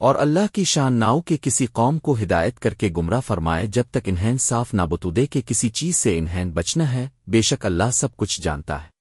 اور اللہ کی شان ناؤ کے کسی قوم کو ہدایت کر کے گمراہ فرمائے جب تک انہین صاف نہ کے کہ کسی چیز سے انہین بچنا ہے، بے شک اللہ سب کچھ جانتا ہے۔